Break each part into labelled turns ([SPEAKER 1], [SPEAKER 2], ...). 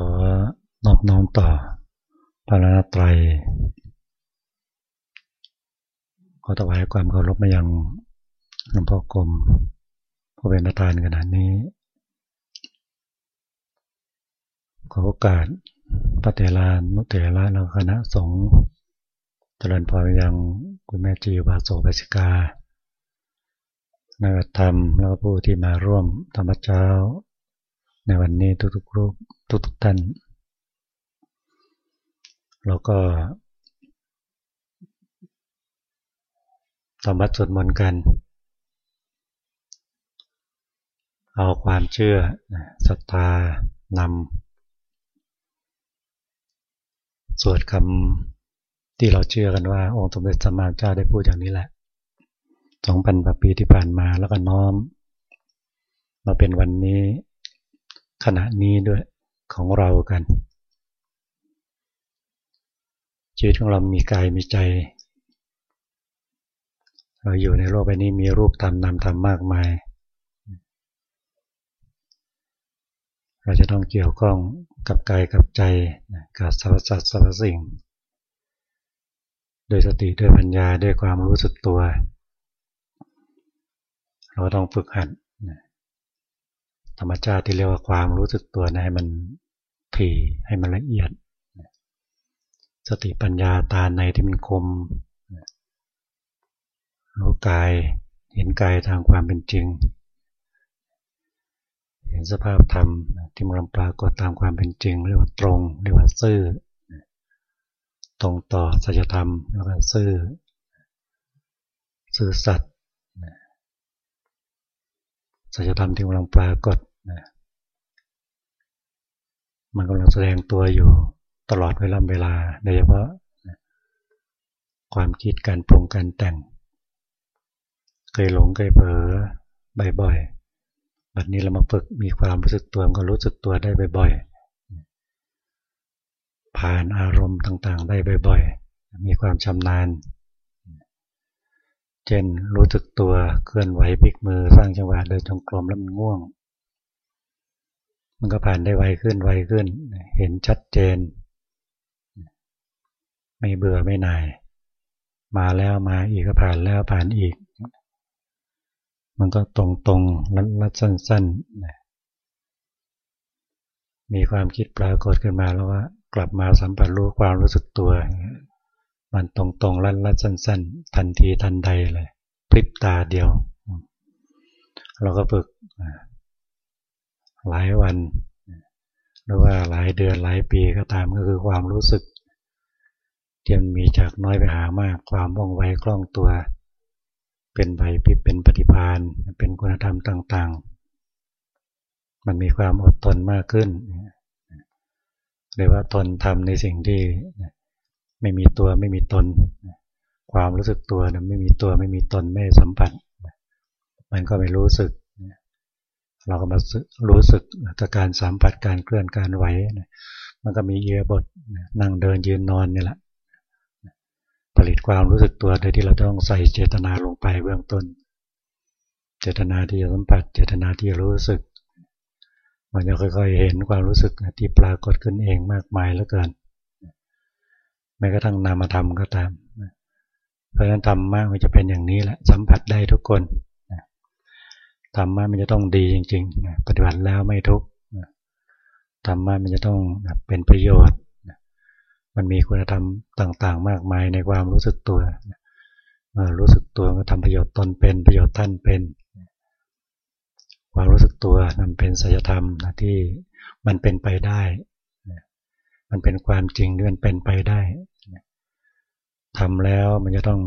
[SPEAKER 1] ขอนอบน้อมต่อพระรตรัยขอถวายความเคารพมายังหลวงพ่อกรมผู้เป็นประธานขณะนี้ ขอโอกาสพระเถรานุเถระและคณะสงฆ์เจริญพรยังคุณแม่จีวาโสภิกานักธรรมแล้วก็ผู้ที่มาร่วมธรรมเจ้า ในวันนี้ทุกๆรูปทุกๆท่านแล้วก็สมบัติสวดมนต์กัน เอาความเชื่อศรัทธานำสวดคำที่เราเชื่อกันว่า องค์สมเด็จสัมมาเจ้าได้พูดอย่างนี้แหละสองพันกว่าปีที่ผ่านมาแล้วก็น้อม มาเป็นวันนี้ ขณะนี้ด้วยของเรากัน ชีวิตของเรามีกายมีใจ เราอยู่ในโลกใบนี้มีรูปธรรมนามธรรมมากมาย เราจะต้องเกี่ยวข้องกับกายกับใจกับสรรพสัตว์สรรพสิ่ง โดยสติด้วยปัญญาด้วยความรู้สึกตัว เราต้องฝึกหัด ธรรมชาติที่เรียกว่าความรู้สึกตัวนะให้มันถี่ให้มันละเอียด สติปัญญาตาในที่มันคมรู้กายเห็นกายทางความเป็นจริง เห็นสภาพธรรมที่มันปรากฏตามความเป็นจริง เรียกว่าตรง เรียกว่าซื่อ ตรงต่อสัจธรรมแล้วก็ซื่อ ซื่อสัตย์สัจธรรมที่กำลังปรากฏ มันกำลังแสดงตัวอยู่ตลอดเวลาเวลาโดยเฉพาะความคิดการปรุงการแต่ง เคยหลงเคยเผลอบ่อยๆแบบนี้เรามาฝึกมีความรู้สึกตัวก็รู้สึกตัวได้บ่อยๆ ผ่านอารมณ์ต่างๆ ได้บ่อยๆ มีความชำนาญ เช่นรู้สึกตัวเคลื่อนไหวพลิกมือสร้างจังหวะเดินจงกรมแล้วมันง่วง มันก็ผ่านได้ไวขึ้นไวขึ้น เห็นชัดเจน ไม่เบื่อไม่นาย มาแล้วมาอีกก็ผ่านแล้วผ่านอีก มันก็ตรงตรงรัดรัดสั้นๆ มีความคิดปรากฏขึ้นมาแล้วว่า กลับมาสัมผัสรู้ความรู้สึกตัว มันตรงตรงรัดรัดสั้น ๆ ทันทีทันใดเลยพริบตาเดียว เราก็ฝึก หลายวัน หรือว่าหลายเดือนหลายปีก็ตามก็คือความรู้สึกที่มันมีจากน้อยไปหามากความว่องไวคล่องตัว เป็นใบพิเป็นปฏิพานเป็นคุณธรรมต่างๆ มันมีความอดทนมากขึ้นหรือว่าทนทำในสิ่งที่ไม่มีตัวไม่มีตน ความรู้สึกตัวนะไม่มีตัวไม่มีตนไม่สัมผัสมันก็ไม่รู้สึก เราก็มารู้สึกจากการสัมผัสการเคลื่อนการไหวมันก็มีเยียบทนั่งเดินยืนนอนนี่แหละผลิตความรู้สึกตัวโดยที่เราต้องใส่เจตนาลงไปเบื้องต้น เจตนาที่จะสัมผัส เจตนาที่รู้สึก มันจะค่อยๆเห็นความรู้สึกที่ปรากฏขึ้นเองมากมายเหลือเกิน แม้กระทั่งนามธรรมก็ตาม เพราะฉะนั้นธรรมะมันจะเป็นอย่างนี้แหละสัมผัสได้ทุกคน ธรรมะมันจะต้องดีจริงๆ ปฏิบัติแล้วไม่ทุกข์ธรรมะมันจะต้องเป็นประโยชน์ มันมีคุณธรรมต่างๆ มากมายในความรู้สึกตัวรู้สึกตัวก็ทำประโยชน์ตนเป็นประโยชน์ท่านเป็นความรู้สึกตัวมันเป็นสัจธรรมที่มันเป็นไปได้ มันเป็นความจริงที่มันเป็นไปได้ทำแล้วมันจะต้อง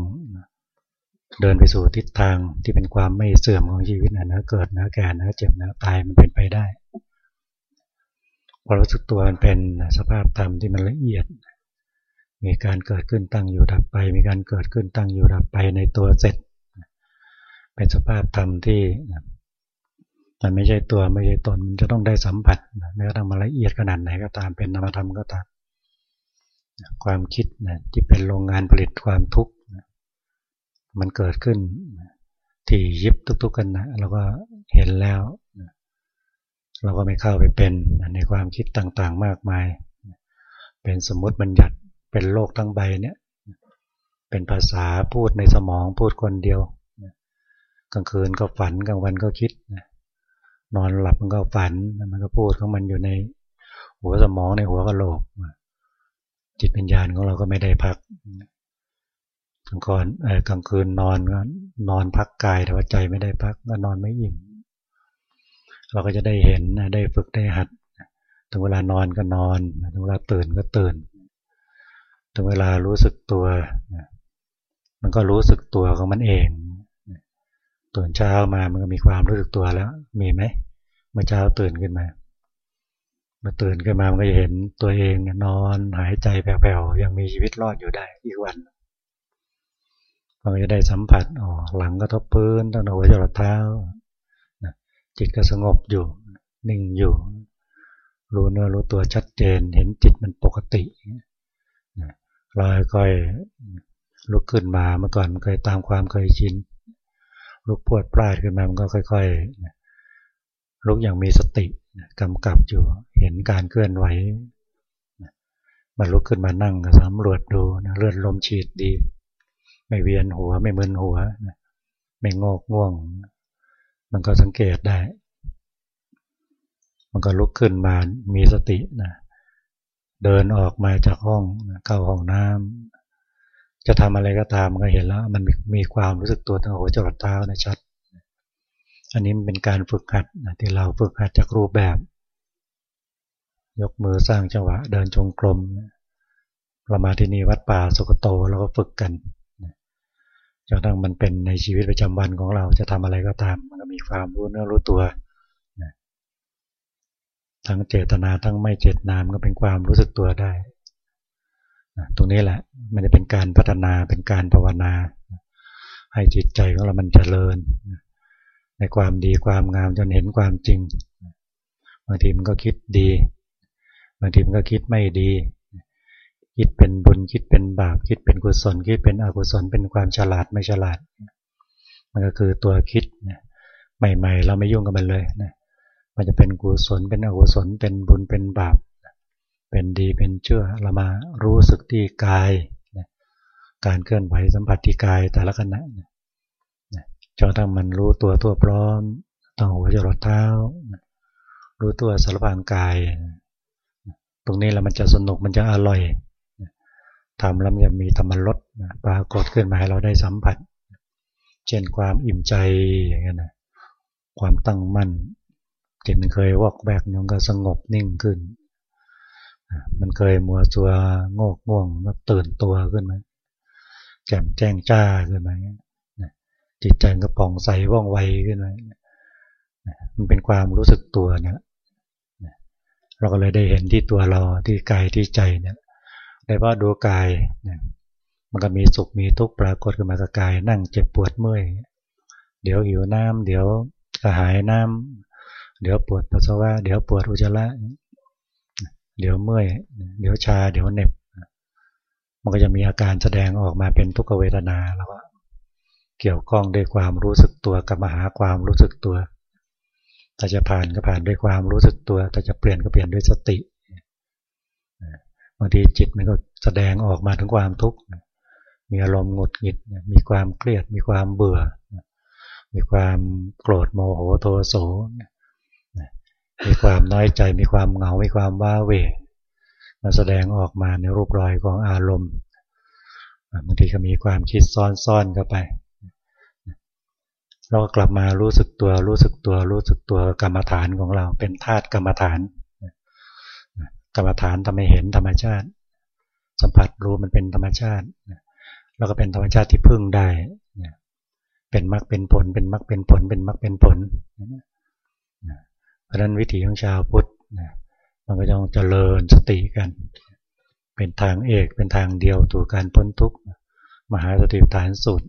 [SPEAKER 1] เดินไปสู่ทิศทางที่เป็นความไม่เสื่อมของชีวิตนะเกิดนะแก่นะเจ็บนะตายมันเป็นไปได้ความรู้สึกตัวมันเป็นสภาพธรรมที่มันละเอียด มีการเกิดขึ้นตั้งอยู่ดับไป มีการเกิดขึ้นตั้งอยู่ดับไปในตัวเสร็จ เป็นสภาพธรรมที่มันไม่ใช่ตัวไม่ใช่ตนมันจะต้องได้สัมผัสแม้กระทั่งมาละเอียดขนาดไหนก็ตามเป็นนามธรรมก็ตามความคิดนะที่เป็นโรงงานผลิตความทุกข์ มันเกิดขึ้นที่ยิบทุกๆกันนะเราก็เห็นแล้ว เราก็ไม่เข้าไปเป็นในความคิดต่างๆมากมาย เป็นสมมติบัญญัติเป็นโลกทั้งใบเนี่ยเป็นภาษาพูดในสมองพูดคนเดียวกลางคืนก็ฝันกลางวันก็คิดนอนหลับมันก็ฝันมันก็พูดของมันอยู่ในหัวสมองในหัวกะโหลกจิตวิญญาณของเราก็ไม่ได้พักก ลางคืนกลางคืนนอนก็นอนพักกายแต่ว่าใจไม่ได้พักก็นอนไม่อิ่มเราก็จะได้เห็นได้ฝึกได้หัดถึงเวลานอนก็นอนถึงเวลาตื่นก็ตื่นถึงเวลารู้สึกตัวมันก็รู้สึกตัวของมันเองตื่นเช้ามามันก็มีความรู้สึกตัวแล้ว มีไหมเมื่อเช้าตื่นขึ้นมาเมื่อตื่นขึ้นมามันก็จะเห็นตัวเองนอนหายใจแผ่วๆยังมีชีวิตรอดอยู่ได้อีกวัน มันก็จะได้สัมผัสอ๋อหลังก็ทบพื้นตั้งแต่หัวจรดเท้าจิตก็สงบอยู่ นิ่งอยู่ รู้เนื้อรู้ตัวชัดเจน เห็นจิตมันปกติเราค่อยลุกขึ้นมาเมื่อก่อนเคยตามความเคยชินลุกปวดปลาดขึ้นมามันก็ค่อยๆลุกอย่างมีสติกำกับอยู่ เห็นการเคลื่อนไหวมาลุกขึ้นมานั่งสำรวจดูเลือดลมฉีดดี ไม่เวียนหัว ไม่มึนหัว ไม่งอกง่วง มันก็สังเกตได้ มันก็ลุกขึ้นมามีสตินะเดินออกมาจากห้องเข้าห้องน้ำจะทำอะไรก็ตามมันก็เห็นแล้ว มันมีความรู้สึกตัวตั้งหัวจรดเท้านะชัด อันนี้มันเป็นการฝึกหัดนะที่เราฝึกหัดจากรูปแบบ ยกมือสร้างจังหวะ เดินจงกรมเรามาที่นี่วัดป่าสุกโตเราก็ฝึกกัน จนทั้งมันเป็นในชีวิตประจำวันของเราจะทำอะไรก็ตาม มันก็มีความรู้เนื้อรู้ตัวทั้งเจตนาทั้งไม่เจตนามก็เป็นความรู้สึกตัวได้ตรงนี้แหละ มันจะเป็นการพัฒนาเป็นการภาวนา ให้จิตใจของเรามันเจริญ ในความดีความงามจนเห็นความจริงบางทีมันก็คิดดีบางทีมันก็คิดไม่ดี คิดเป็นบุญคิดเป็นบาป คิดเป็นกุศล คิดเป็นอกุศลเป็นความฉลาดไม่ฉลาด มันก็คือตัวคิดใหม่ๆ เราไม่ยุ่งกับมันเลยนะมันจะเป็นกุศลเป็นอกุศลเป็นบุญเป็นบาป เป็นดีเป็นเชื่อเรามารู้สึกที่กายการเคลื่อนไหวสัมผัสที่กายแต่ละขณะจนทั้งมันรู้ตัวทั่วพร้อมตั้งหัวจรดเท้า รู้ตัวสารพางกาย ตรงนี้แล้วมันจะสนุกมันจะอร่อย ทำแล้วมันจะมีธรรมรสปรากฏขึ้นมาให้เราได้สัมผัส เช่นความอิ่มใจอย่างนี้นะความตั้งมั่นจิตมันเคยวอกแบกมันก็สงบนิ่งขึ้น มันเคยมัวตัวโงกง่วงมาตื่นตัวขึ้นมาแจ่มแจ้งจ้าขึ้นมาจิตใจก็ป่องใสว่องไวขึ้นมามันเป็นความรู้สึกตัวเนี่ยเราก็เลยได้เห็นที่ตัวเราที่กายที่ใจเนี่ย ได้ว่าดูกายมันก็มีสุขมีทุกข์ปรากฏขึ้นมากับกาย นั่งเจ็บปวดเมื่อยเดี๋ยวหิวน้ำเดี๋ยวกระหายน้ำเดี๋ยวปวดปัสสาวะเดี๋ยวปวดอุจจาระเดี๋ยวเมื่อย เดี๋ยวชา เดี๋ยวเหน็บ มันก็จะมีอาการแสดงออกมาเป็นทุกขเวทนาแล้วก็เกี่ยวข้องด้วยความรู้สึกตัวกับมาหาความรู้สึกตัวถ้าจะผ่านก็ผ่านด้วยความรู้สึกตัวถ้าจะเปลี่ยนก็เปลี่ยนด้วยสติางทีจิตมันก็แสดงออกมาถึงความทุกข์มีอารมณ์หงุดหงิดมีความเครียด มีความเบื่อ มีความโกรธโมโหโทโสมีความน้อยใจ มีความเหงา มีความว้าเหวมาแสดงออกมาในรูปรอยของอารมณ์บางทีก็มีความคิดซ่อนๆเข้าไปเราก็กลับมารู้สึกตัวรู้สึกตัวรู้สึกตัวกรรมฐานของเราเป็นธาตุกรรมฐาน กรรมฐานทำให้เห็นธรรมชาติ สัมผัสรู้มันเป็นธรรมชาติ แล้วก็เป็นธรรมชาติที่พึ่งได้ เป็นมรรคเป็นผล เป็นมรรคเป็นผล เป็นมรรคเป็นผล เพราะนั้นวิถีของชาวพุทธมันก็ต้องเจริญสติกัน เป็นทางเอก เป็นทางเดียวตัวการพ้นทุกข์ มหาสติฐานสูตร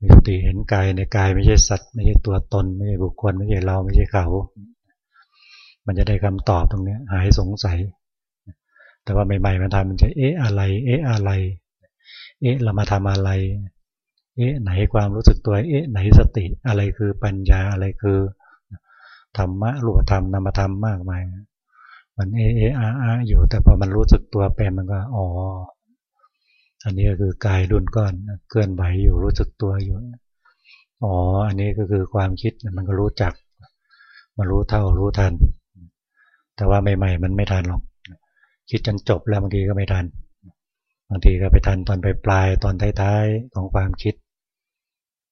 [SPEAKER 1] มีสติเห็นกายในกายไม่ใช่สัตว์ ไม่ใช่ตัวตน ไม่ใช่บุคคล ไม่ใช่เรา ไม่ใช่เขา มันจะได้คำตอบตรงนี้หายสงสัย แต่ว่าใหม่ๆมันทำมันจะเอ๊ะอะไร เอ๊ะอะไร เอ๊ะเรามาทำอะไร เอ๊ะไหนความรู้สึกตัว เอ๊ะไหนสติ อะไรคือปัญญาอะไรคือธรรมะรูปธรรมนามธรรมมากมาย มันเอเออาอาอยู่แต่พอมันรู้สึกตัวเป็นมันก็อ๋อ อันนี้ก็คือกายดุนก้อนเคลื่อนไหวอยู่รู้สึกตัวอยู่ อ๋อ อันนี้ก็คือความคิดมันก็รู้จัก มารู้เท่ารู้ทัน แต่ว่าใหม่ๆมันไม่ทันหรอก คิดจนจบแล้วบางทีก็ไม่ทัน บางทีก็ไปทันตอนปลายตอนท้ายๆของความคิด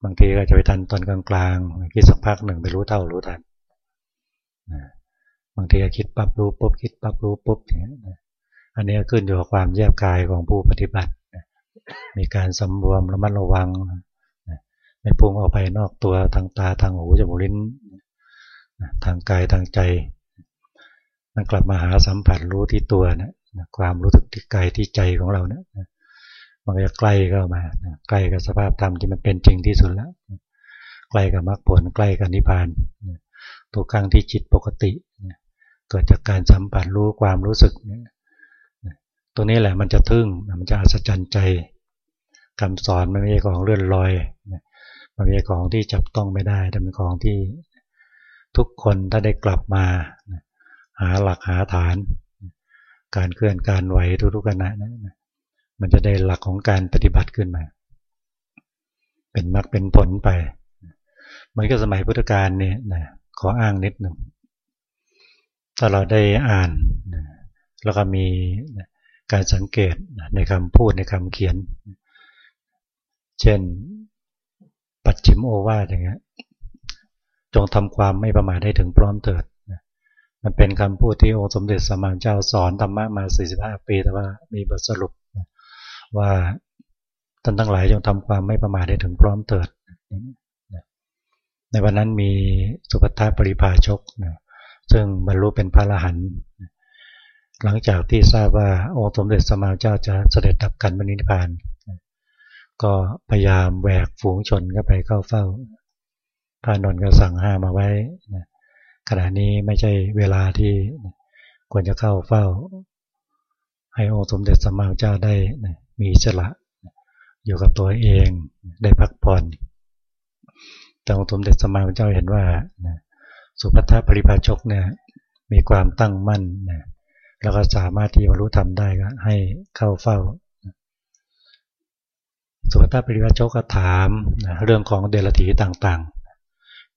[SPEAKER 1] บางทีก็จะไปทันตอนกลางๆคิดสักพักหนึ่งไปรู้เท่ารู้ทันบางทีก็คิดปั๊บรู้ปุ๊บคิดปั๊บรู้ปุ๊บอย่างนี้อันนี้ขึ้นอยู่กับความแยบกายของผู้ปฏิบัติ มีการสำรวมระมัดระวัง ไม่พุ่งออกไปนอกตัวทางตาทางหูจมูกลิ้น ทางกายทางใจ มันกลับมาหาสัมผัสรู้ที่ตัวนะความรู้สึกที่กายที่ใจของเราเนี่ยมันจะใกล้เข้ามาใกล้กับสภาพธรรมที่มันเป็นจริงที่สุดแล้วใกล้กับมรรคผลใกล้กับนิพพานตัวกลางที่จิตปกติเกิดจากการสัมผัสรู้ความรู้สึกตัวนี้แหละมันจะทึ่งมันจะอัศจรรย์ใจคำสอนมันไม่ใช่ของเลื่อนลอยมันไม่ใช่ของที่จับต้องไม่ได้แต่เป็นของที่ทุกคนถ้าได้กลับมา หาหลักหาฐาน การเคลื่อนการไหวทุกๆขณะนะมันจะได้หลักของการปฏิบัติขึ้นมา เป็นมรรคเป็นผลไป มันก็สมัยพุทธกาลเนี่ยนะขออ้างนิดหนึ่งถ้าเราได้อ่านแล้วก็มีการสังเกตในคำพูดในคำเขียน เช่น ปัจฉิมโอวาทอย่างเงี้ยจงทำความไม่ประมาทให้ถึงพร้อมเถิด มันเป็นคำพูดที่องค์สมเด็จสมานเจ้าสอนธรรมะมา 45 ปีแต่ว่ามีบทสรุปว่าท่านทั้งหลายจงทำความไม่ประมาทให้ถึงพร้อมเถิด ในวันนั้นมีสุภัทาปริภาชกนะซึ่งบรรลุเป็นพระอรหันต์หลังจากที่ทราบว่าองค์สมเด็จสมมาเจ้าจะเสด็จดับกันบรรนิพพาน ก็พยายามแหวกฝูงชนก็ไปเข้าเฝ้าพระนนท์ก็สั่งห้ามาไว้ ขณะนี้ไม่ใช่เวลาที่ควรจะเข้าเฝ้า ให้องค์สมเด็จสมมาเจ้าได้มีฉละอยู่กับตัวเองได้พักผ่อน แต่องค์สมเด็จสมมาเจ้าเห็นว่าสุภัทปริภาชกเนี่ยมีความตั้งมั่นนะแล้วก็สามารถที่บรรลุธรรมได้ก็ให้เข้าเฝ้า สุภัทปริภาชกก็ถามนะเรื่องของเดลถีต่าง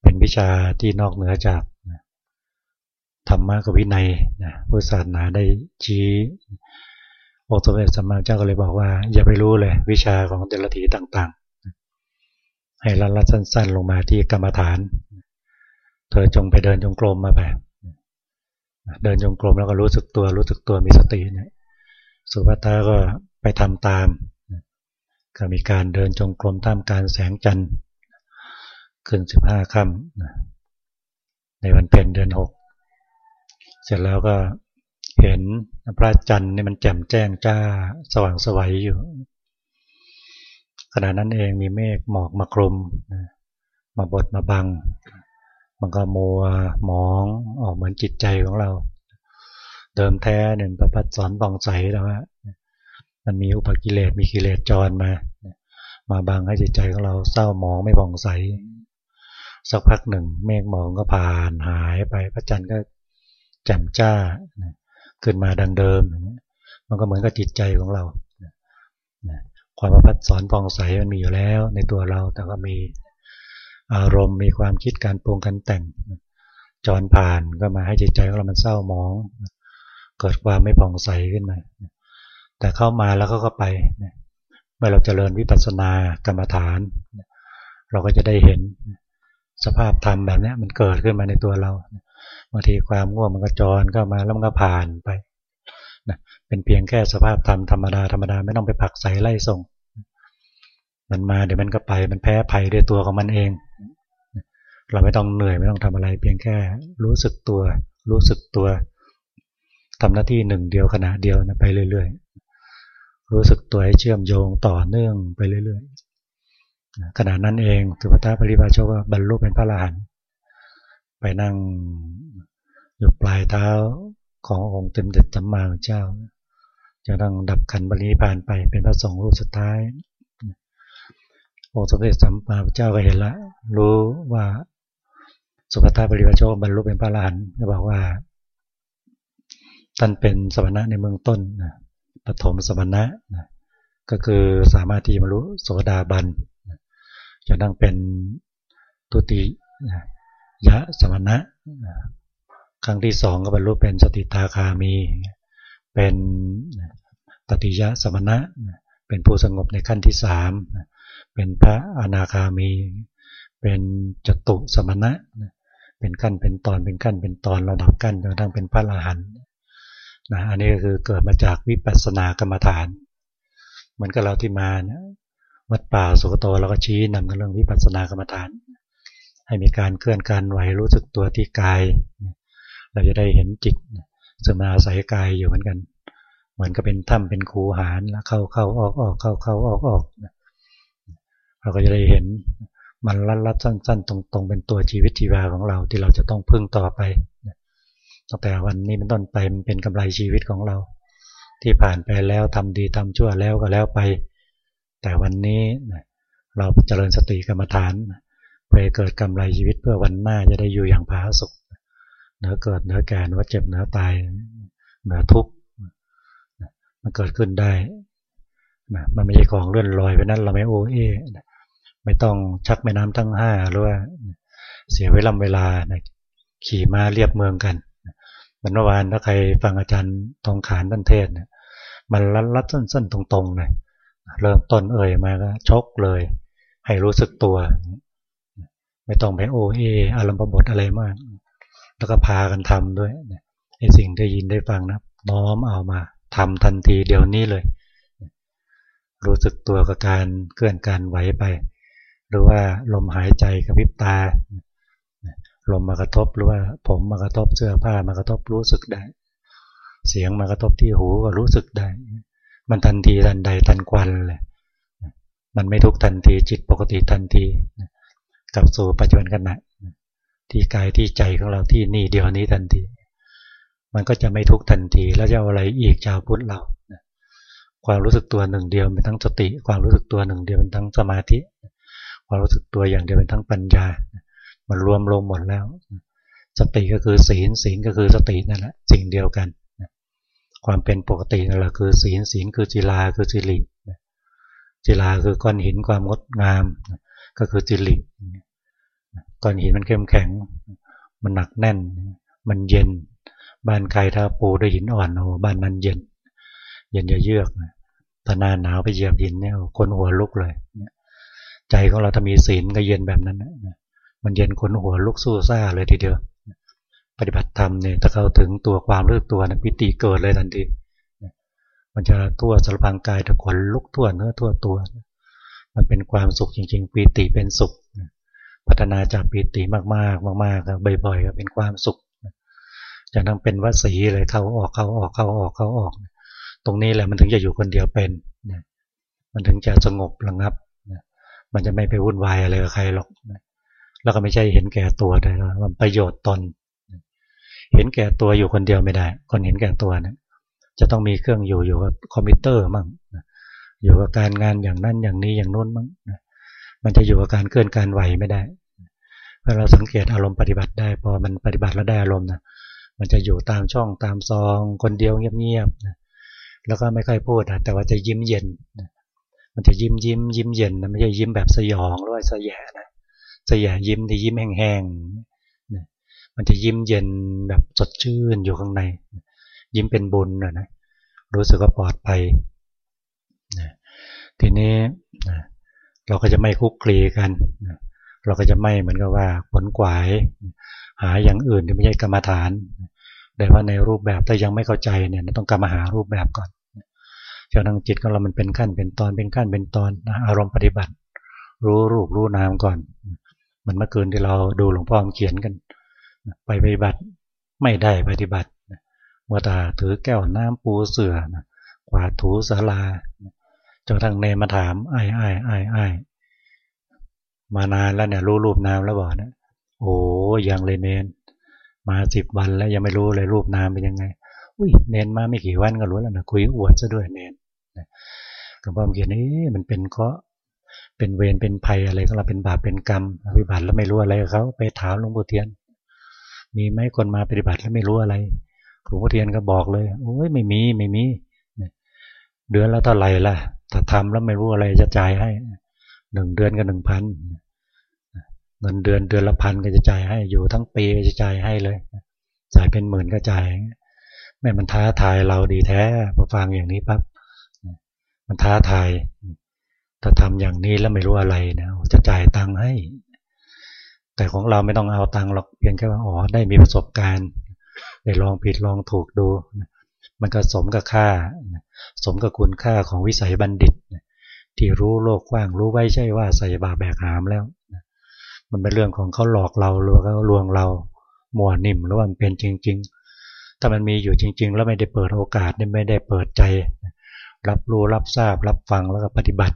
[SPEAKER 1] เป็นวิชาที่นอกเหนือจากธรรมะกับวินัยนะพุทธศาสนาได้ชี้องค์สมเด็จสัมมาเจ้าก็เลยบอกว่า อย่าไปรู้เลยวิชาของเดลถีต่างๆ ให้ละลัดสั้น ๆ ลงมาที่กรรมฐาน เธอจงไปเดินจงกรมมาไปเดินจงกรมแล้วก็รู้สึกตัวรู้สึกตัวมีสติเนี่ยสุภัตาก็ไปทำตามก็มีการเดินจงกรมตามการแสงจันทร์ ขึ้นสิบห้าค่ำในวันเพ็ญเดือนหกเสร็จแล้วก็เห็นพระจันทร์นี่มันแจ่มแจ้งจ้าสว่างสวัยอยู่ ขณะนั้นเองมีเมฆหมอกมาคลุมมาบดมาบัง มันก็มัวมองออกเหมือนจิตใจของเรา เดิมแท้หนึ่งประพัดสอนบองใสแล้วว่ามันมีอุปกิเลสมีกิเลสจรมา มาบังให้จิตใจของเราเศร้ามองไม่บองใส สักพักหนึ่ง เมฆมองก็ผ่านหายไป พระจันทร์ก็แจ่มจ้าขึ้นมาดังเดิม มันก็เหมือนกับจิตใจของเราความประพัดสอนปองใสมันมีอยู่แล้วในตัวเราแต่ก็มีอารมณ์มีความคิดการปรุงการแต่งจรผ่านก็มาให้จิตใจของเรามันเศร้ามอง เกิดความไม่ผ่องใสขึ้นมา แต่เข้ามาแล้วก็ไปเมื่อเราจเจริญวิปัสสนากรรมฐาน เราก็จะได้เห็น สภาพธรรมแบบนี้มันเกิดขึ้นมาในตัวเราบางทีความง่วงมันก็จรก็มาแล้วมันก็ผ่านไปเป็นเพียงแค่สภาพธรรมธรรมดาธรรมดาไม่ต้องไปผักใส่ไล่ส่ง มันมาเดี๋ยวมันก็ไปมันแพ้ภัยด้วยตัวของมันเอง เราไม่ต้องเหนื่อยไม่ต้องทำอะไร เพียงแค่รู้สึกตัว รู้สึกตัวทำหน้าที่หนึ่งเดียวขณะเดียวนะไปเรื่อย ๆ รู้สึกตัวให้เชื่อมโยงต่อเนื่องไปเรื่อย ๆ ขณะนั้นเองสุภตาปริภาชกบรรลุเป็นพระอรหันต์ไปนั่งอยู่ปลายเท้าขององค์เต็มเด็ดสัมมาเจ้าจะต้องดับขันบริพานไปเป็นพระสงฆ์รูปสุดท้ายองค์สมเด็จสัมมาเจ้าก็เห็นล้วรู้ว่าสุภตาบริวโชบรรลุเป็นพระอรหันต์ก็บอกว่าท่านเป็นสมณะในเมืองต้นนะปฐมสมณะนะก็คือสามารถที่บรรลุโสดาบัน จะนั่งเป็นตุติยะสมณะครั้งที่สองก็บรรลุเป็นสติทาคามี เป็นตติยะสมณะ เป็นผู้สงบในขั้นที่สามเป็นพระอนาคามี เป็นจตุสมณะ เป็นขั้นเป็นตอนเป็นขั้นเป็นตอนระดับขั้นจนทั้งเป็นพระอรหันต์นะอันนี้ก็คือเกิดมาจากวิปัสสนากรรมฐาน เหมือนกับเราที่มาเนะ วัดป่าสุกโตเราก็ชี้นำกันเรื่องวิปัสสนากรรมฐาน ให้มีการเคลื่อนการไหวรู้สึกตัวที่กาย เราจะได้เห็นจิตซึ่งมาอาศัยกายอยู่เหมือนกัน เหมือนกับเป็นถ้ำเป็นคูหานแล้วเข้าเข้าออกออกเข้าเข้าออกออกเราก็จะได้เห็นมันลัดลัดสั้น ๆ ตรง ๆ เป็นตัวชีวิตชีวาของเราที่เราจะต้องพึ่งต่อไปตั้งแต่วันนี้เป็นต้นไปมันเป็นกำไรชีวิตของเรา ที่ผ่านไปแล้วทำดีทำชั่วแล้วก็แล้วไป แต่วันนี้เราเจริญสติกรรมฐานเพื่อเกิดกำไรชีวิตเพื่อวันหน้าจะได้อยู่อย่างผาสุกเนื้อเกิดเนื้อแก่เนื้อเจ็บเนื้อตายเนื้อทุกข์มันเกิดขึ้นได้นะมันไม่ใช่ของเลื่อนลอยไปนั้นเราไม่โอเอไม่ต้องชักแม่น้ำทั้งห้าหรือว่าเสียเวลาเวลานะขี่มาเรียบเมืองกันมันเมื่อวานถ้าใครฟังอาจารย์ทองขานท่านเทศเนี่ยมันลัดลัดสั้นๆตรงๆเลย เริ่มต้นเอ่ยมาก็ชกเลย ให้รู้สึกตัว ไม่ต้องไปโอเออารมณ์บทอะไรมาก แล้วก็พากันทำด้วยไอ้สิ่งได้ยินได้ฟังนะน้อมเอามาทำทันทีเดี๋ยวนี้เลย รู้สึกตัวกับการเคลื่อนการไหวไป หรือว่าลมหายใจกับพิบตาลมมากระทบหรือว่าผมมากระทบเสื้อผ้ามากระทบรู้สึกได้ เสียงมากระทบที่หูก็รู้สึกได้ มันทันทีทันใดทันควันเลยมันไม่ทุกทันทีจิตปกติทันทีกับสู่ปัจจุบันขณะที่กายที่ใจของเราที่นี่เดียวนี้ทันที มันก็จะไม่ทุกทันทีแล้วจะอะไรอีกชาวพุทธเราความรู้สึกตัวหนึ่งเดียวเป็นทั้งสติ ความรู้สึกตัวหนึ่งเดียวเป็นทั้งสมาธิ ความรู้สึกตัวอย่างเดียวเป็นทั้งปัญญา มันรวมลงหมดแล้ว สติก็คือศีลศีลก็คือสตินั่นแหละสิ่งเดียวกัน ความเป็นปกตินั่นแหละคือศีลศีลคือจิลาคือจิริจิลาคือก้อนหินความงดงาม ก็คือจิริก้อนหินมันเข้มแข็ง มันหนักแน่น มันเย็น บ้านใครถ้าปูด้วยหินอ่อนโอ้บ้านนั้นเย็น เย็นเยือกถ้าหน้าหนาวไปเหยียบหินเนี่ยคนหัวลุกเลยใจของเราถ้ามีศีลก็เย็นแบบนั้นนะมันเย็นขนหัวลุกสู้ซ่าเลยทีเดียว ปฏิบัติธรรมเนี่ยถ้าเข้าถึงตัวความรู้ตัวนะปิติเกิดเลยทันทีมันจะทั่วสารพังกายตะขนลุกทั่วเนื้อทั่วตัว มันเป็นความสุขจริง ๆ ปิติเป็นสุข พัฒนาจากปิติมากๆ มากๆบ่อยๆก็เป็นความสุขจากนั้นเป็นวสีเลยเข้าออกเข้าออกเข้าออกเข้าออก ตรงนี้แหละมันถึงจะอยู่คนเดียวเป็นมันถึงจะสงบระงับมันจะไม่ไปวุ่นวายอะไรกับใครหรอกแล้วก็ไม่ใช่เห็นแก่ตัวแต่ว่าประโยชน์ตน เห็นแก่ตัวอยู่คนเดียวไม่ได้ คนเห็นแก่ตัวนะจะต้องมีเครื่องอยู่อยู่กับคอมพิวเตอร์มั่งอยู่กับการงานอย่างนั้นอย่างนี้อย่างโน้นมั่งมันจะอยู่กับการเคลื่อนการไหวไม่ได้เมื่อเราสังเกตอารมณ์ปฏิบัติได้พอมันปฏิบัติแล้วได้อารมณ์นะมันจะอยู่ตามช่องตามซอง คนเดียวเงียบๆนะแล้วก็ไม่ค่อยพูดแต่ว่าจะยิ้มเย็นมันจะยิ้มยิ้มยิ้มเย็นนะไม่ใช่ยิ้มแบบสยองหรือว่าสยะนะสยายิ้มที่ยิ้มแห้งๆ มันจะยิ้มเย็นแบบสดชื่นอยู่ข้างใน ยิ้มเป็นบุญนะนะรู้สึกว่าปลอดภัยนะทีนี้นะเราก็จะไม่คุกคลีกันนะเราก็จะไม่เหมือนกับว่าผลกวาย หาอย่างอื่นที่ไม่ใช่กรรมฐานแต่ว่าในรูปแบบถ้ายังไม่เข้าใจเนี่ยต้องกรรมหารูปแบบก่อนจนทางจิตของเรามันเป็นขั้นเป็นตอนเป็นขั้นเป็นตอนนะอารมณ์ปฏิบัติ รู้รูปรู้นามก่อน มันเมื่อคืนที่เราดูหลวงพ่อเขียนกัน ไปปฏิบัติไม่ได้ปฏิบัติมื่อตาถือแก้วน้ำปูเสือกวาดถูสาราจนทางเนมาถามไอ้ไอ้ไอ้ไอ้มานานแล้วเนี่ยรู้รูปนามแล้วบอกนะโอ้ยังเลยเนน มาสิบวันแล้วยังไม่รู้เลยรูปนามเป็นยังไง อุ้ยเนนมาไม่กี่วันก็รู้แล้วนะคุยอวดซะด้วยเนนหลวงพ่อเขียนนี่มันเป็นเพราะเป็นเวรเป็นภัยอะไรของเราเป็นบาปเป็นกรรมวิบัติแล้วไม่รู้อะไรเขาไปถามหลวงปู่เทียน มีไหมคนมาปฏิบัติแล้วไม่รู้อะไรหลวงพ่อเทียนก็บอกเลยโอ้ยไม่มีไม่มีเดือนแล้วเท่าไหร่ล่ะ ถ้าทำแล้วไม่รู้อะไรจะจ่ายให้หนึ่งเดือนก็หนึ่งพันเงินเดือนเดือนละพันก็จะจ่ายให้อยู่ทั้งปีก็จะจ่ายให้เลยจ่ายเป็นหมื่นก็จ่ายแม่มันท้าทายเราดีแท้พอฟังอย่างนี้ปั๊บมันท้าทายถ้าทำอย่างนี้แล้วไม่รู้อะไรนะจะจ่ายตังค์ให้ แต่ของเราไม่ต้องเอาตังค์หรอกเพียงแค่ว่าอ๋อได้มีประสบการณ์ ได้ลองผิดลองถูกดู มันก็สมกับค่า สมกับคุณค่าของวิสัยบัณฑิต ที่รู้โลกกว้างรู้ไว้ใช่ว่าใส่บาแบกหามแล้ว มันเป็นเรื่องของเขาหลอกเราหรือเขาลวงเรามัวนิ่มหรือว่ามันเป็นจริง ๆ ถ้ามันมีอยู่จริง ๆ แล้วไม่ได้เปิดโอกาสไม่ได้เปิดใจ รับรู้รับทราบรับฟังแล้วก็ปฏิบัติ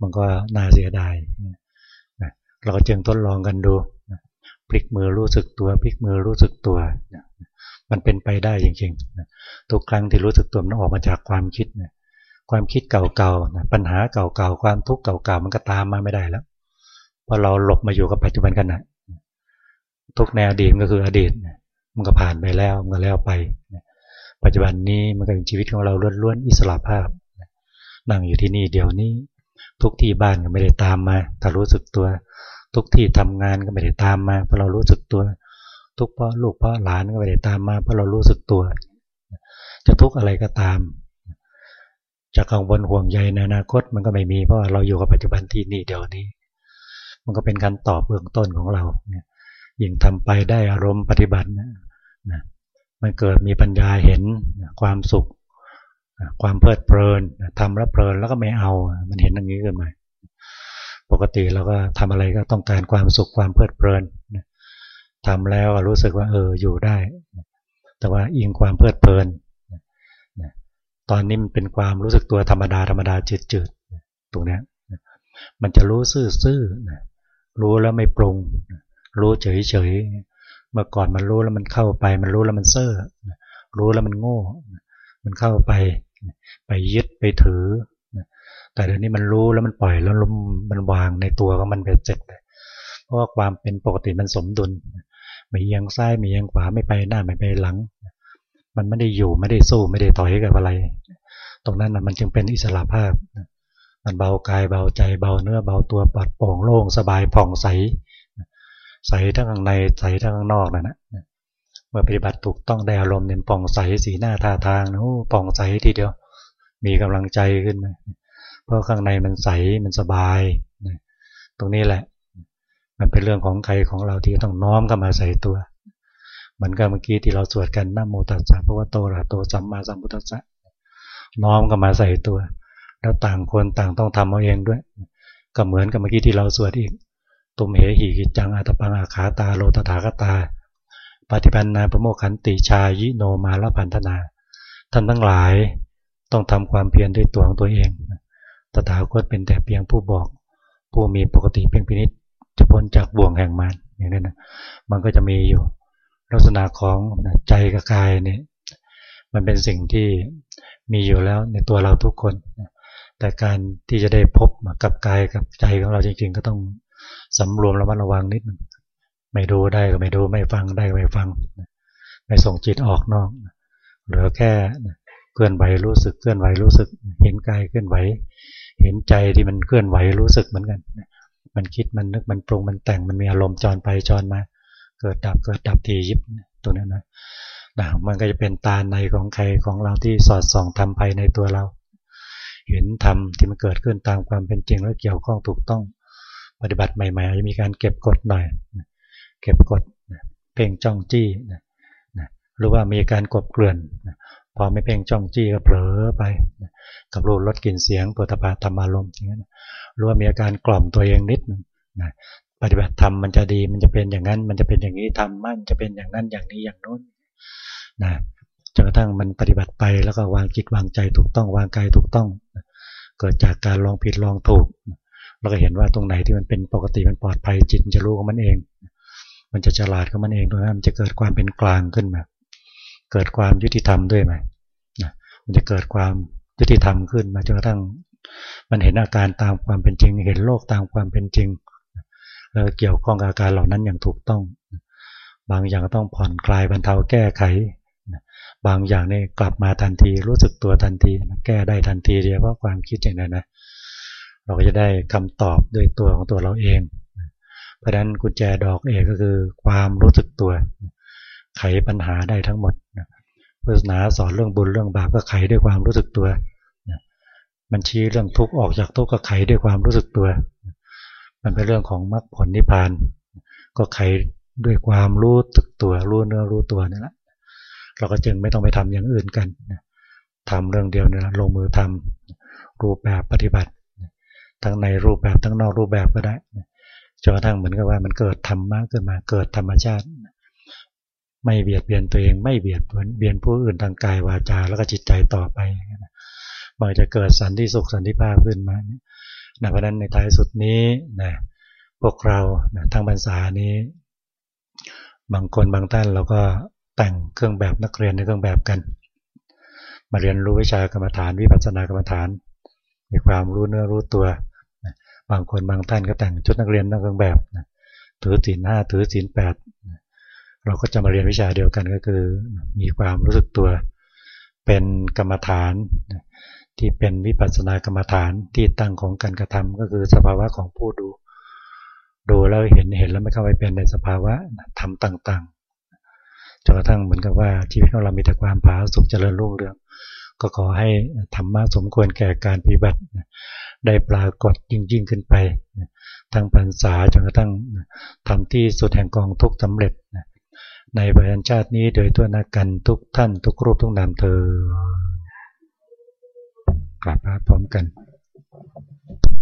[SPEAKER 1] มันก็น่าเสียดาย เราจึงทดลองกันดูพลิกมือรู้สึกตัวพลิกมือรู้สึกตัว มันเป็นไปได้จริงๆทุกครั้งที่รู้สึกตัวมันออกมาจากความคิดนะความคิดเก่าๆปัญหาเก่าๆความทุกข์เก่าๆมันก็ตามมาไม่ได้แล้วพอเราหลบมาอยู่กับปัจจุบันกันนะทุกในอดีตก็คืออดีตมันก็ผ่านไปแล้วมันก็แล้วไป ปัจจุบันนี้มันก็เป็นชีวิตของเราล้วนๆอิสระภาพนั่งอยู่ที่นี่เดี๋ยวนี้ ทุกที่บ้านก็ไม่ได้ตามมาถ้ารู้สึกตัว ทุกที่ทำงานก็ไม่ได้ตามมาเพราะเรารู้สึกตัว ทุกพ่อลูกพ่อหลานก็ไม่ได้ตามมาเพราะเรารู้สึกตัว จะทุกอะไรก็ตาม จะกังวลห่วงใยในอนาคตมันก็ไม่มีเพราะเราอยู่กับปัจจุบันที่นี่เดี๋ยวนี้ มันก็เป็นการตอบเบื้องต้นของเราเนี่ยยิ่งทำไปได้อารมณ์ปฏิบัตินะนะมันเกิดมีปัญญาเห็นความสุข ความเพลิดเพลินทำแล้วเพลินแล้วก็ไม่เอา มันเห็นอย่างนี้ขึ้นมาป กติเราก็ทำอะไรก็ต้องการความสุขความเพลิดเพลินทำแล้วรู้สึกว่าเอออยู่ได้ แต่ว่าอิงความเพลิดเพลินตอนนี้มันเป็นความรู้สึกตัวธรรมดาธรรมดาจืดๆตรงนี้มันจะรู้ซื่อๆรู้แล้วไม่ปรุง รู้เฉยๆเมื่อก่อนมันรู้แล้วมันเข้าไป มันรู้แล้วมันเซ่อรู้แล้วมันโง่ มันเข้าไป ไปยึดไปถือ แต่เดี๋ยวนี้มันรู้แล้วมันปล่อยแล้วลมมันวางในตัวของมันเป็นเจ็บเพราะว่าความเป็นปกติมันสมดุลไม่เอียงซ้ายไม่เอียงขวาไม่ไปหน้าไม่ไปหลัง มันไม่ได้อยู่ไม่ได้สู้ไม่ได้ต่อยกับอะไร ตรงนั้นมันจึงเป็นอิสระภาพ มันเบากายเบาใจเบาเนื้อเบาตัวปลอดโปร่งโล่งสบายผ่องใส ใสทั้งข้างในใสทั้งข้างนอกนั่นนะเมื่อปฏิบัติถูกต้องได้อารมณ์เนี่ยป่องใสสีหน้าท่าทางนะป่องใสทีเดียว มีกำลังใจขึ้นมา เพราะข้างในมันใสมันสบายตรงนี้แหละ มันเป็นเรื่องของใครของเราที่ต้องน้อมเข้ามาใส่ตัวเหมือนกับเมื่อกี้ที่เราสวดกันนะโมตัสสะพระวะโตระโตสัมมาสัมพุทธัสสะน้อมเข้ามาใส่ตัว แล้วต่างคนต่างต้องทำเอาเองด้วย ก็เหมือนกับเมื่อกี้ที่เราสวดอีกตุมเหหิกิจังอัตปังอาขาตาโลตถาคตา ปฏิปันนาประโมขันติชายิโนมาลพันธนา ท่านทั้งหลายต้องทำความเพียรด้วยตัวของตัวเอง ตถาคตเป็นแต่เพียงผู้บอก ผู้มีปกติเพียงพินิษจะพ้นจากบ่วงแห่งมารอย่างนี้นะมันก็จะมีอยู่ ลักษณะของใจกับกายเนี่ยมันเป็นสิ่งที่มีอยู่แล้วในตัวเราทุกคน แต่การที่จะได้พบกับกายกับใจของเราจริง ๆ ก็ต้องสำรวมระมัดระวังนิดนึงไม่ดูได้ก็ไม่ดูไม่ฟังได้ก็ไม่ฟัง ไม่ส่งจิตออกนอกเหลือแค่เคลื่อนไหวรู้สึกเคลื่อนไหวรู้สึก เห็นกายเคลื่อนไหว เห็นใจที่มันเคลื่อนไหวรู้สึกเหมือนกัน มันคิดมันนึกมันปรุงมันแต่งมันมีอารมณ์จรไปจรมา เกิดดับเกิดดับทียิบตัวนี้นะนะมันก็จะเป็นตาในของใครของเราที่สอดส่องทำภายในตัวเรา เห็นธรรมที่มันเกิดขึ้นตามความเป็นจริงและเกี่ยวข้องถูกต้อง ปฏิบัติใหม่ๆจะมีการเก็บกดหน่อย เก็บกดเพ่งจ้องจี้หรือว่ามีการกบเกลื่อน พอไม่เพ่งจ้องจี้ก็เผลอไป กับรูปรสกลิ่นเสียงปุถะปาธรรมารมณ์อย่างนี้นรือว่ามีอาการกล่อมตัวเองนิดนึงนะปฏิบัติธรรมมันจะดีมันจะเป็นอย่างนั้น มันจะเป็นอย่างนี้ทำมันจะเป็นอย่างนั้นอย่างนี้อย่างโน้นนะจนกระทั่งมันปฏิบัติไปแล้วก็วางจิตวางใจถูกต้องวางกายถูกต้อง เกิดจากการลองผิดลองถูกเราก็เห็นว่าตรงไหนที่มันเป็นปกติมันปลอดภัยจิตจะรู้ของมันเอง มันจะฉลาดของมันเองตรงนั้นมันจะเกิดความเป็นกลางขึ้นมา เกิดความยุติธรรมด้วยไหมมันจะเกิดความยุติธรรมขึ้นมาจนกระทั่งมันเห็นอาการตามความเป็นจริง เห็นโลกตามความเป็นจริงแล้วเกี่ยวข้องกับอาการเหล่านั้นอย่างถูกต้อง บางอย่างต้องผ่อนคลายบรรเทาแก้ไข บางอย่างนี่กลับมาทันทีรู้สึกตัวทันที แก้ได้ทันทีเดียวเพราะความคิดอย่างนั้นนะเราก็จะได้คำตอบด้วยตัวของตัวเราเอง เพราะฉะนั้นกุญแจดอกเอกก็คือความรู้สึกตัว ไขปัญหาได้ทั้งหมดพุทธศาสนาสอนเรื่องบุญเรื่องบาปก็ไขด้วยความรู้สึกตัวมันชี้เรื่องทุกข์ออกจากทุกข์ก็ไขด้วยความรู้สึกตัว มันเป็นเรื่องของมรรคผลนิพพาน ก็ไขด้วยความรู้สึกตัวรู้เนื้อรู้ตัวนี่แหละเราก็จึงไม่ต้องไปทำอย่างอื่นกันทำเรื่องเดียวนี่แหละลงมือทำรูปแบบปฏิบัติ ทั้งในรูปแบบทั้งนอกรูปแบบก็ได้จนกระทั่งเหมือนกับว่ามันเกิดธรรมะขึ้นมาเกิดธรรมชาติ ไม่เบียดเบียนตัวเอง ไม่เบียดเบียนผู้อื่นทางกายวาจาแล้วก็จิตใจต่อไปมันจะเกิดสันติสุขสันติภาพขึ้นมานะเพราะนั้นในท้ายสุดนี้นะพวกเรานะทางบรรษานี้ บางคนบางท่านเราก็แต่งเครื่องแบบนักเรียนในเครื่องแบบกัน มาเรียนรู้วิชากรรมฐานวิปัสสนากรรมฐาน มีความรู้เนื้อรู้ตัวบางคนบางท่านก็แต่งชุดนักเรียนนักเครื่องแบบถือศีลห้าถือศีลแปด เราก็จะมาเรียนวิชาเดียวกันก็คือ มีความรู้สึกตัวเป็นกรรมฐาน ที่เป็นวิปัสสนากรรมฐานที่ตั้งของการกระทำก็คือสภาวะของผู้ดู ดูแล้วเห็นเห็นแล้วไม่เข้าไปเป็นในสภาวะทำต่างๆจนกระทั่งเหมือนกับว่าชีวิตของเรามีแต่ความผาสุกเจริญรุ่งเรืองก็ขอให้ธรรมะสมควรแก่การปฏิบัติ ได้ปรากฏยิ่งยิ่งขึ้นไปทั้งพรรษาจนกระทั่งทำที่สุดแห่งกองทุกสำเร็จ ในบริเวณชาตินี้โดยตัวนักกันทุกท่านทุกรูปทุกนามเธอกลับมาพร้อมกัน